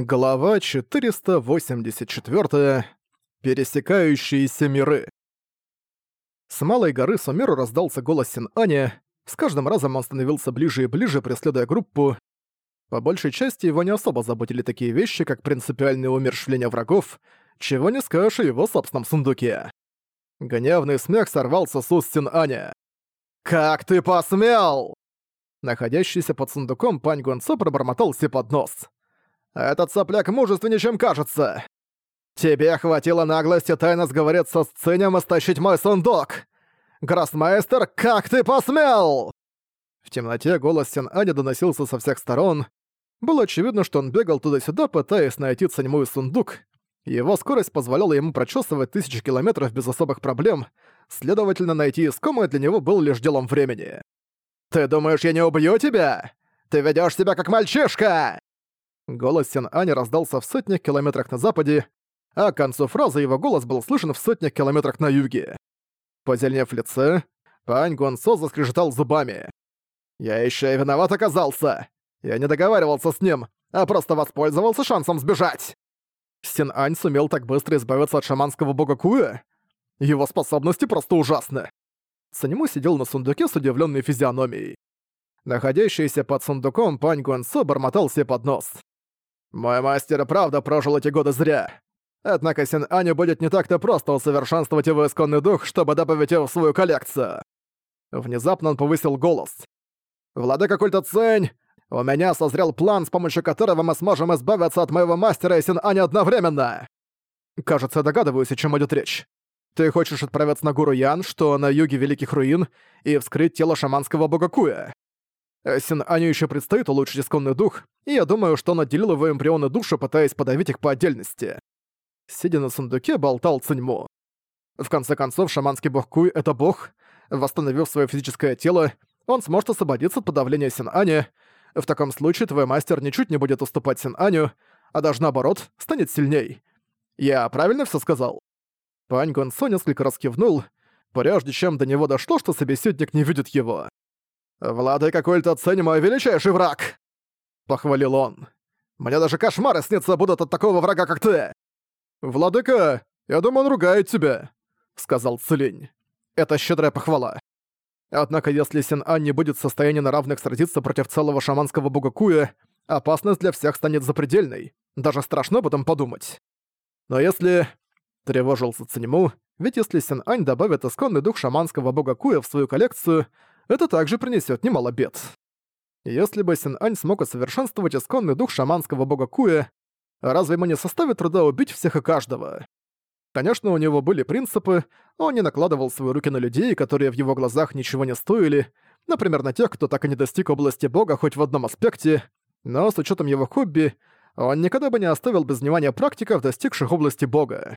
Глава 484. Пересекающиеся миры. С малой горы Сумеру раздался голос Син-Ани. С каждым разом он становился ближе и ближе, преследуя группу. По большей части его не особо заботили такие вещи, как принципиальное умерщвление врагов, чего не скажешь о его собственном сундуке. Гневный смех сорвался с уст Син-Ани. «Как ты посмел!» Находящийся под сундуком Пань Гонцо пробормотал себе под нос. Этот сопляк мужественнее, чем кажется. Тебе хватило наглости тайно сговориться с Цинем и стащить мой сундук. Гроссмейстер, как ты посмел?» В темноте голос Сен-Аня доносился со всех сторон. Было очевидно, что он бегал туда-сюда, пытаясь найти Циньму и сундук. Его скорость позволяла ему прочесывать тысячи километров без особых проблем, следовательно, найти искомое для него было лишь делом времени. «Ты думаешь, я не убью тебя? Ты ведёшь себя как мальчишка!» Голос Сен-Ани раздался в сотнях километрах на западе, а к концу фразы его голос был слышен в сотнях километрах на юге. Позеленев лице, Пань Гонсо заскрежетал зубами. «Я еще и виноват оказался! Я не договаривался с ним, а просто воспользовался шансом сбежать!» Син-Ань сумел так быстро избавиться от шаманского бога Куэ? Его способности просто ужасны. Санему сидел на сундуке с удивленной физиономией. Находящийся под сундуком Пань Гуансо бормотал себе под нос. Мой мастер правда прожил эти годы зря. Однако Син Аню будет не так-то просто усовершенствовать его исконный дух, чтобы добавить его в свою коллекцию. Внезапно он повысил голос. «Владыка культа Цень, у меня созрел план, с помощью которого мы сможем избавиться от моего мастера и Син Ани одновременно. Кажется, догадываюсь, о чем идет речь. Ты хочешь отправиться на гору Ян, что на юге Великих Руин, и вскрыть тело шаманского бога Куя. Син Аню еще предстоит улучшить исконный дух, и я думаю, что он отделил его эмбрионы души, пытаясь подавить их по отдельности. Сидя на сундуке, болтал Циньмо. В конце концов, шаманский бог Куй — это бог. Восстановив свое физическое тело, он сможет освободиться от подавления Син-Ани. В таком случае твой мастер ничуть не будет уступать Син-Аню, а даже наоборот, станет сильней. Я правильно все сказал? Пань Гонсо несколько раз кивнул, прежде чем до него дошло, что собеседник не видит его. «Владыка культа Цень мой величайший враг!» Похвалил он. «Мне даже кошмары снится будут от такого врага, как ты!» «Владыка, я думаю, он ругает тебя», — сказал Цилинь. «Это щедрая похвала. Однако если Син-Ан не будет в состоянии на равных сразиться против целого шаманского бога Куя, опасность для всех станет запредельной. Даже страшно об этом подумать. Но если...» — тревожился Циньму, ведь если Син-Ань добавит исконный дух шаманского бога Куя в свою коллекцию, это также принесет немало бед. Если бы Син-Ань смог усовершенствовать исконный дух шаманского бога Куя, разве ему не составит труда убить всех и каждого? Конечно, у него были принципы, он не накладывал свои руки на людей, которые в его глазах ничего не стоили, например, на тех, кто так и не достиг области бога хоть в одном аспекте, но с учетом его хобби, он никогда бы не оставил без внимания практиков, достигших области бога.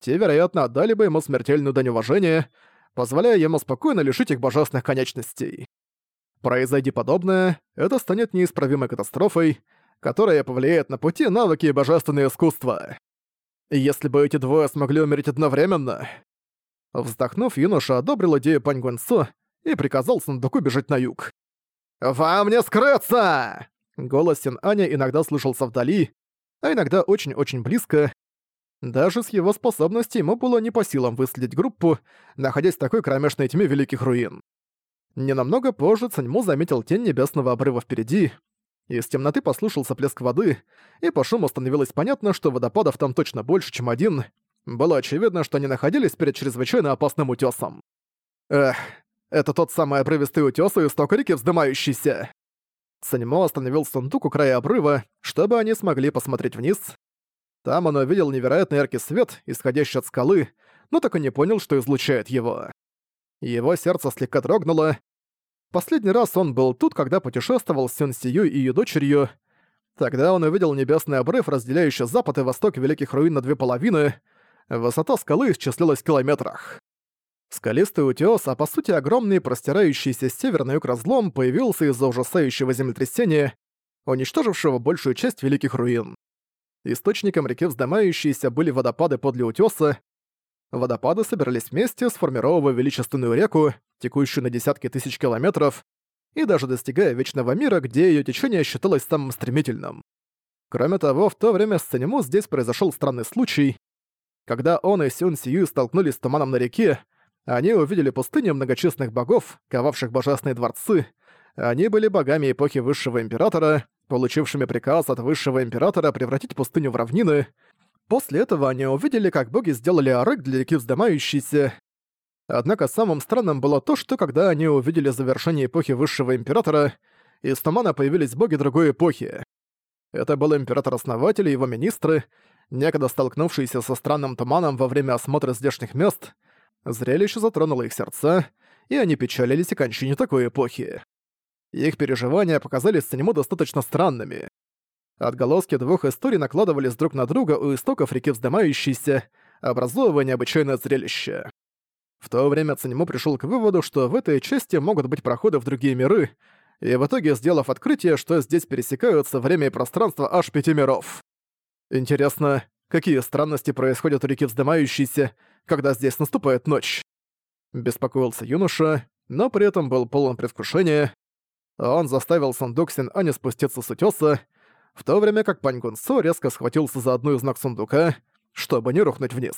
Те, вероятно, отдали бы ему смертельную дань уважения, позволяя ему спокойно лишить их божественных конечностей. Произойди подобное, это станет неисправимой катастрофой, которая повлияет на пути навыки и божественное искусство. Если бы эти двое смогли умереть одновременно... Вздохнув, юноша одобрил идею Пань Гуэнсо и приказал сундуку бежать на юг. «Вам не скрыться!» Голос Син Аня иногда слышался вдали, а иногда очень-очень близко, даже с его способностью ему было не по силам выследить группу, находясь в такой кромешной тьме Великих Руин. Ненамного позже Цаньму заметил тень небесного обрыва впереди. Из темноты послушался плеск воды, и по шуму становилось понятно, что водопадов там точно больше, чем один. Было очевидно, что они находились перед чрезвычайно опасным утёсом. Эх, это тот самый обрывистый утёс у истока реки вздымающийся. Санимо остановил сундук у края обрыва, чтобы они смогли посмотреть вниз, там он увидел невероятно яркий свет, исходящий от скалы, но так и не понял, что излучает его. Его сердце слегка дрогнуло. Последний раз он был тут, когда путешествовал с Сюнсию и ее дочерью. Тогда он увидел небесный обрыв, разделяющий запад и восток Великих Руин на две половины. Высота скалы исчислялась в километрах. Скалистый утёс, а по сути огромный, простирающийся с севера на юг разлом, появился из-за ужасающего землетрясения, уничтожившего большую часть Великих Руин. Источником реки вздымающиеся были водопады подле утёса. Водопады собирались вместе, сформировывая величественную реку, текущую на десятки тысяч километров, и даже достигая Вечного мира, где её течение считалось самым стремительным. Кроме того, в то время с Цинему здесь произошел странный случай. Когда он и Сюн Сию столкнулись с туманом на реке, они увидели пустыню многочисленных богов, ковавших божественные дворцы. Они были богами эпохи Высшего Императора, получившими приказ от Высшего Императора превратить пустыню в равнины. После этого они увидели, как боги сделали арык для реки вздымающейся. Однако самым странным было то, что когда они увидели завершение эпохи Высшего Императора, из тумана появились боги другой эпохи. Это был император-основатель и его министры, некогда столкнувшиеся со странным туманом во время осмотра здешних мест — Зрелище затронуло их сердца, и они печалились о кончине такой эпохи. Их переживания показались Санему достаточно странными. Отголоски двух историй накладывались друг на друга у истоков реки вздымающейся, образовывая необычайное зрелище. В то время Цанему пришел к выводу, что в этой части могут быть проходы в другие миры, и в итоге сделав открытие, что здесь пересекаются время и пространство аж пяти миров. Интересно, какие странности происходят у реки вздымающейся, когда здесь наступает ночь. Беспокоился юноша, но при этом был полон предвкушения. Он заставил сундук Син-Ани спуститься с утёса, в то время как Пань Гунсо резко схватился за одну из ног сундука, чтобы не рухнуть вниз.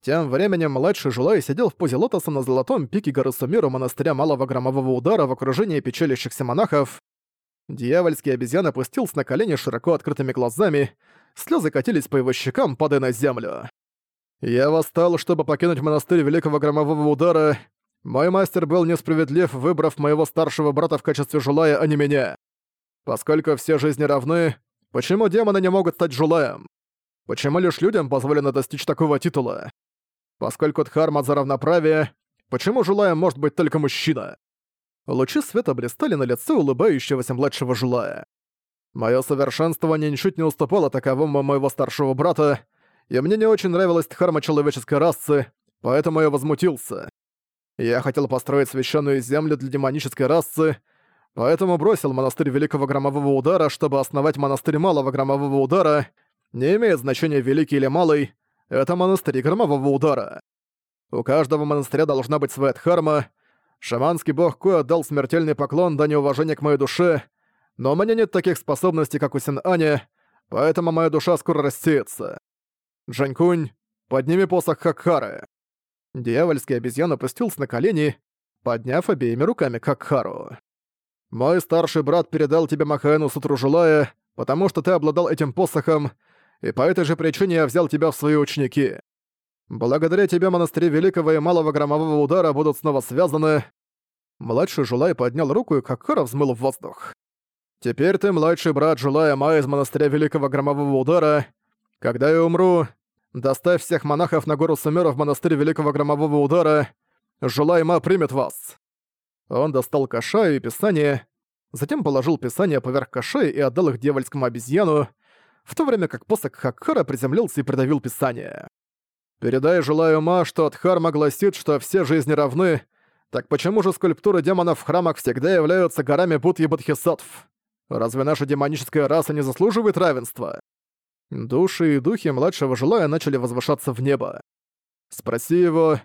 Тем временем младший Жулай сидел в позе лотоса на золотом пике горы Сумиру монастыря Малого Громового Удара в окружении печалящихся монахов. Дьявольский обезьян опустился на колени широко открытыми глазами, слезы катились по его щекам, падая на землю. Я восстал, чтобы покинуть монастырь Великого Громового Удара. Мой мастер был несправедлив, выбрав моего старшего брата в качестве жулая, а не меня. Поскольку все жизни равны, почему демоны не могут стать жулаем? Почему лишь людям позволено достичь такого титула? Поскольку Дхарма за равноправие, почему жулаем может быть только мужчина? Лучи света блистали на лице улыбающегося младшего жулая. Моё совершенствование ничуть не уступало таковому моего старшего брата, и мне не очень нравилась дхарма человеческой расы, поэтому я возмутился. Я хотел построить священную землю для демонической расы, поэтому бросил монастырь Великого Громового Удара, чтобы основать монастырь Малого Громового Удара. Не имеет значения великий или малый, это монастырь Громового Удара. У каждого монастыря должна быть своя дхарма. Шаманский бог Ку отдал смертельный поклон дань уважения к моей душе, но у меня нет таких способностей, как у Син-Аня, поэтому моя душа скоро рассеется. Джанькунь, подними посох Хакхары!» Дьявольский обезьян опустился на колени, подняв обеими руками Хакхару. «Мой старший брат передал тебе Махаэну Сутружелая, потому что ты обладал этим посохом, и по этой же причине я взял тебя в свои ученики. Благодаря тебе монастыри Великого и Малого Громового Удара будут снова связаны». Младший Жулай поднял руку, и Хакхара взмыл в воздух. «Теперь ты младший брат Жулая Ма из монастыря Великого Громового Удара, когда я умру, доставь всех монахов на гору Сумера в монастырь Великого Громового Удара. Жулайма примет вас». Он достал кашаю и писание, затем положил писание поверх каши и отдал их дьявольскому обезьяну, в то время как посох Хакхара приземлился и придавил писание. «Передай желаю Ма, что Дхарма гласит, что все жизни равны, так почему же скульптуры демонов в храмах всегда являются горами Будхи Бодхисаттв? Разве наша демоническая раса не заслуживает равенства?» Души и духи младшего жилая начали возвышаться в небо. Спроси его,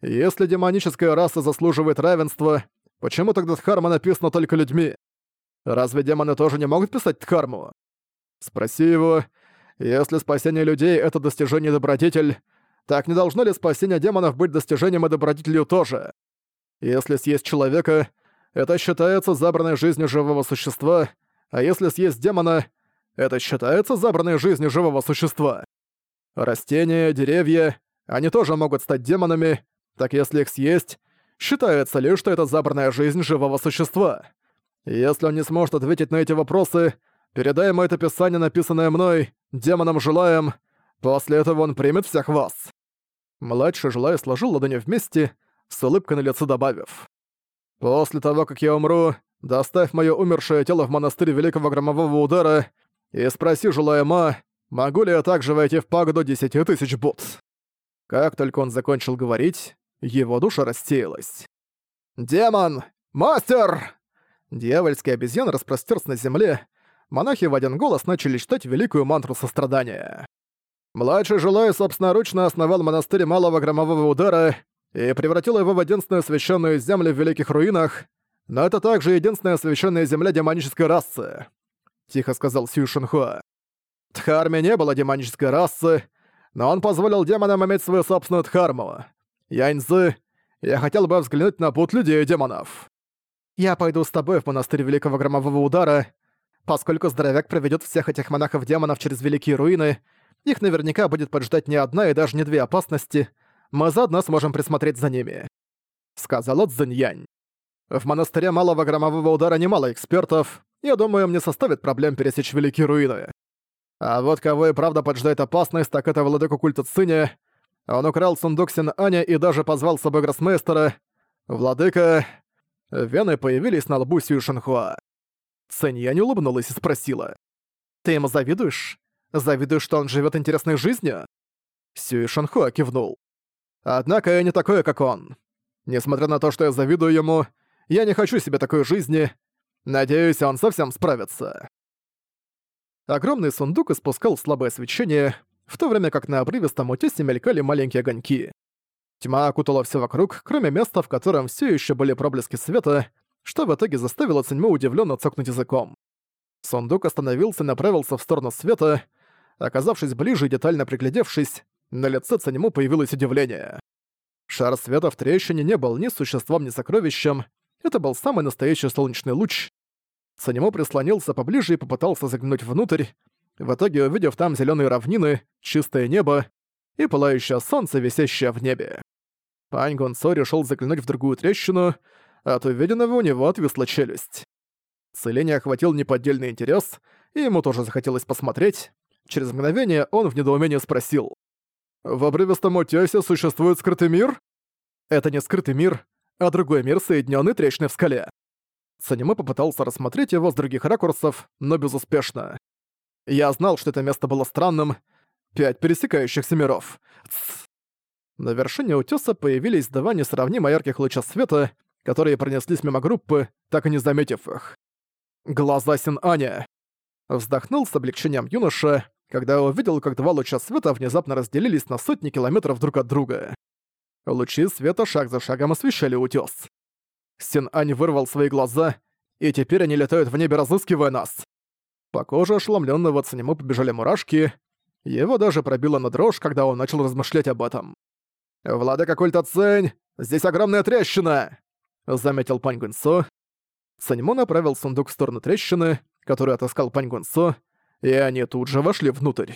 если демоническая раса заслуживает равенства, почему тогда Дхарма написана только людьми? Разве демоны тоже не могут писать Дхарму? Спроси его, если спасение людей — это достижение добродетель, так не должно ли спасение демонов быть достижением и добродетелью тоже? Если съесть человека, это считается забранной жизнью живого существа, а если съесть демона — это считается забранной жизнью живого существа. Растения, деревья, они тоже могут стать демонами, так если их съесть, считается ли, что это забранная жизнь живого существа. Если он не сможет ответить на эти вопросы, передай ему это писание, написанное мной, демоном желаем, после этого он примет всех вас». Младший желая сложил ладони вместе, с улыбкой на лице добавив. «После того, как я умру, доставь моё умершее тело в монастырь Великого Громового Удара и спроси, желая Ма, могу ли я также войти в пагоду десяти тысяч бут. Как только он закончил говорить, его душа рассеялась. «Демон! Мастер!» Дьявольский обезьян распростерся на земле. Монахи в один голос начали читать великую мантру сострадания. Младший Жилай собственноручно основал монастырь Малого Громового Удара и превратил его в единственную священную землю в Великих Руинах, но это также единственная священная земля демонической расы. — тихо сказал Шинхуа. «Дхарме не было демонической расы, но он позволил демонам иметь свою собственную Дхарму. Яньзы, я хотел бы взглянуть на путь людей и демонов. Я пойду с тобой в монастырь Великого Громового Удара. Поскольку здоровяк проведет всех этих монахов-демонов через Великие Руины, их наверняка будет поджидать не одна и даже не две опасности. Мы заодно сможем присмотреть за ними», — сказал Цзиньянь. «В монастыре Малого Громового Удара немало экспертов. Я думаю, мне составит проблем пересечь Великие Руины. А вот кого и правда поджидает опасность, так это владыку культа Циня. Он украл сундук Син Аня и даже позвал с собой гроссмейстера. Владыка... Вены появились на лбу Сью Шинхуа. Циньянь улыбнулась и спросила. «Ты ему завидуешь? Завидуешь, что он живет интересной жизнью?» Сюй Шанхуа кивнул. «Однако я не такой, как он. Несмотря на то, что я завидую ему, я не хочу себе такой жизни. Надеюсь, он совсем справится». Огромный сундук испускал слабое свечение, в то время как на обрывистом утесе мелькали маленькие огоньки. Тьма окутала все вокруг, кроме места, в котором все еще были проблески света, что в итоге заставило Циньму удивленно цокнуть языком. Сундук остановился и направился в сторону света. Оказавшись ближе и детально приглядевшись, на лице Циньму появилось удивление. Шар света в трещине не был ни существом, ни сокровищем. Это был самый настоящий солнечный луч. Циньму прислонился поближе и попытался заглянуть внутрь. В итоге, увидев там зеленые равнины, чистое небо и пылающее солнце, висящее в небе. Пань Гонцо решил заглянуть в другую трещину, от увиденного у него отвисла челюсть. Целение охватил неподдельный интерес, и ему тоже захотелось посмотреть. Через мгновение он в недоумении спросил. «В обрывистом утёсе существует скрытый мир?» «Это не скрытый мир, а другой мир, соединённый трещиной в скале». Саниме попытался рассмотреть его с других ракурсов, но безуспешно. Я знал, что это место было странным. Пять пересекающихся миров. Тсс. На вершине утёса появились два несравнимо ярких луча света, которые пронеслись мимо группы, так и не заметив их. «Глаза Син-Аня!» Вздохнул с облегчением юноша, когда увидел, как два луча света внезапно разделились на сотни километров друг от друга. Лучи света шаг за шагом освещали утёс. Син-Ань вырвал свои глаза, и теперь они летают в небе, разыскивая нас. По коже ошеломлённого Цанему побежали мурашки, его даже пробило на дрожь, когда он начал размышлять об этом. «Владыка культа Цэнь, здесь огромная трещина!» — заметил Пань Гунсо. Саньмо направил сундук в сторону трещины, которую отыскал Пань Гунсо, и они тут же вошли внутрь.